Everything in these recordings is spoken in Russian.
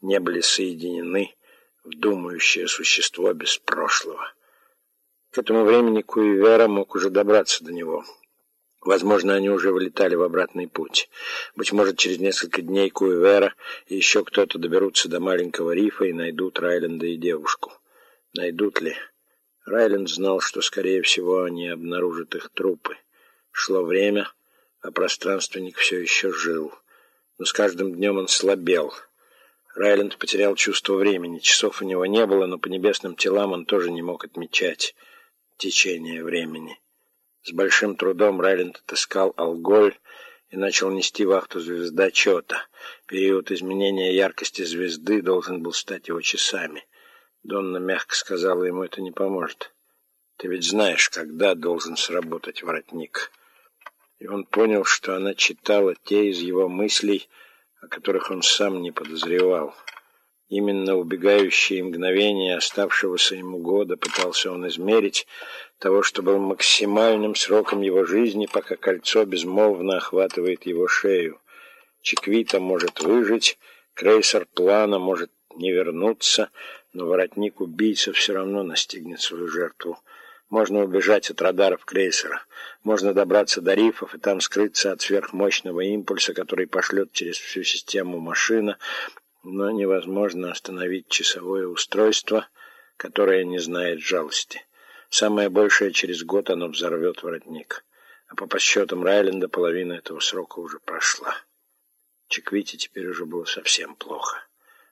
не были соединены в думающее существо без прошлого. К этому времени Куивера мог уже добраться до него. Возможно, они уже вылетали в обратный путь. Быть может, через несколько дней Куивера и еще кто-то доберутся до маленького рифа и найдут Райленда и девушку. Найдут ли? Райленд знал, что, скорее всего, они обнаружат их трупы. Шло время, а пространственник все еще жил. Но с каждым днем он слабел. Райленд потерял чувство времени. Часов у него не было, но по небесным телам он тоже не мог отмечать течение времени. С большим трудом Райленд отыскал алголь и начал нести вахту звездочета. Период изменения яркости звезды должен был стать его часами. Донна мягко сказала ему, это не поможет. Ты ведь знаешь, когда должен сработать воротник. И он понял, что она читала те из его мыслей, о которых он сам не подозревал. Именно убегающие мгновения оставшегося ему года пытался он измерить, того, что был максимальным сроком его жизни, пока кольцо безмолвно охватывает его шею. Чеквита может выжить, крейсер плана может не вернуться, но воротник убийца все равно настигнет свою жертву. Можно убежать от радаров крейсера, можно добраться до рифов и там скрыться от сверхмощного импульса, который пошлет через всю систему машина, но невозможно остановить часовое устройство, которое не знает жалости. Самое большее через год оно взорвет воротник. А по подсчетам Райленда половина этого срока уже прошла. Чеквите теперь уже было совсем плохо.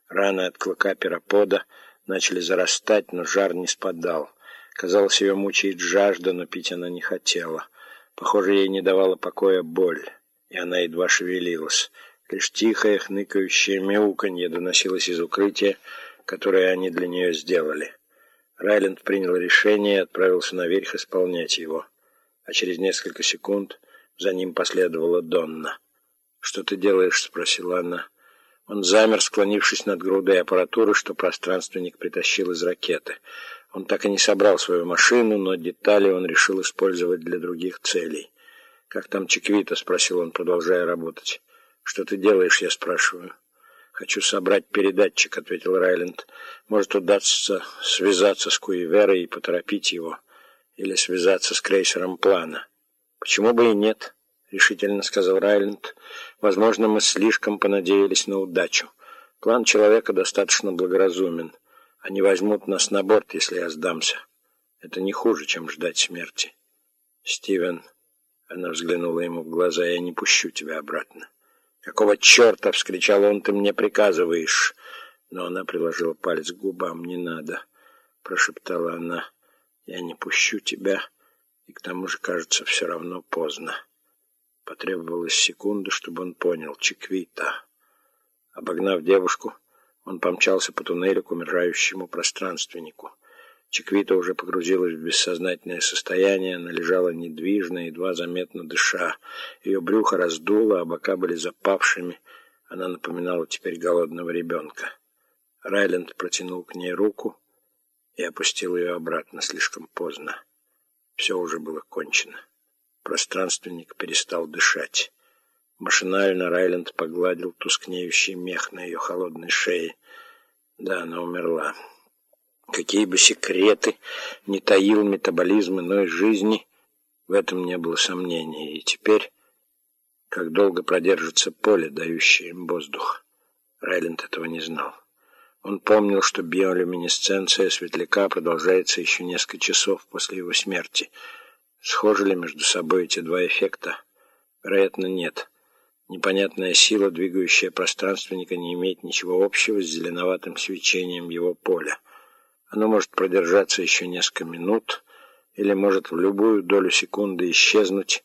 Раны от клыка пиропода начали зарастать, но жар не спадал. Казалось, ее мучает жажда, но пить она не хотела. Похоже, ей не давала покоя боль, и она едва шевелилась. Лишь тихое, хныкающее мяуканье доносилось из укрытия, которое они для нее сделали. Райленд принял решение и отправился наверх исполнять его. А через несколько секунд за ним последовала Донна. «Что ты делаешь?» — спросила она. Он замер, склонившись над грудой аппаратуры, что пространственник притащил из ракеты. Он так и не собрал свою машину, но детали он решил использовать для других целей. «Как там Чеквита?» — спросил он, продолжая работать. «Что ты делаешь?» — я спрашиваю. «Хочу собрать передатчик», — ответил Райленд. «Может, удастся связаться с Куиверой и поторопить его. Или связаться с крейсером плана». «Почему бы и нет?» — решительно сказал Райленд. «Возможно, мы слишком понадеялись на удачу. План человека достаточно благоразумен. Они возьмут нас на борт, если я сдамся. Это не хуже, чем ждать смерти». «Стивен...» — она взглянула ему в глаза. «Я не пущу тебя обратно». «Какого черта?» — вскричал он, — «ты мне приказываешь!» Но она приложила палец к губам. «Не надо!» — прошептала она. «Я не пущу тебя, и к тому же, кажется, все равно поздно». Потребовалась секунда, чтобы он понял. Чеквита. Обогнав девушку, он помчался по туннелю к умирающему пространственнику. Чеквита уже погрузилась в бессознательное состояние, она лежала недвижно, едва заметно дыша. Ее брюхо раздуло, а бока были запавшими. Она напоминала теперь голодного ребенка. Райленд протянул к ней руку и опустил ее обратно слишком поздно. Все уже было кончено. Пространственник перестал дышать. Машинально Райленд погладил тускнеющий мех на ее холодной шее. Да, она умерла. Какие бы секреты не таил метаболизм иной жизни, в этом не было сомнений. И теперь, как долго продержится поле, дающее им воздух, Райленд этого не знал. Он помнил, что биолюминесценция светляка продолжается еще несколько часов после его смерти. Схожи ли между собой эти два эффекта? Вероятно, нет. Непонятная сила, двигающая пространственника, не имеет ничего общего с зеленоватым свечением его поля. Оно может продержаться еще несколько минут или может в любую долю секунды исчезнуть,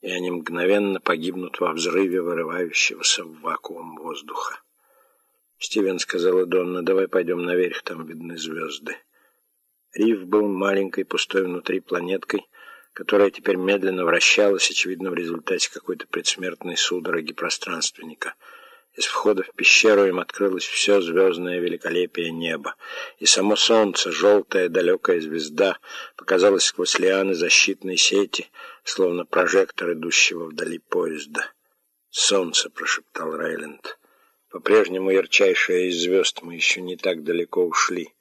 и они мгновенно погибнут во взрыве вырывающегося в вакуум воздуха. Стивен сказала Донна, давай пойдем наверх, там видны звезды. Риф был маленькой, пустой внутри планеткой, которая теперь медленно вращалась, очевидно, в результате какой-то предсмертной судороги пространственника — из входа в пещеру им открылось все звездное великолепие неба, и само солнце, желтая далекая звезда, показалось сквозь лианы защитной сети, словно прожектор идущего вдали поезда. «Солнце!» — прошептал Райленд. По-прежнему ярчайшая из звезд мы еще не так далеко ушли.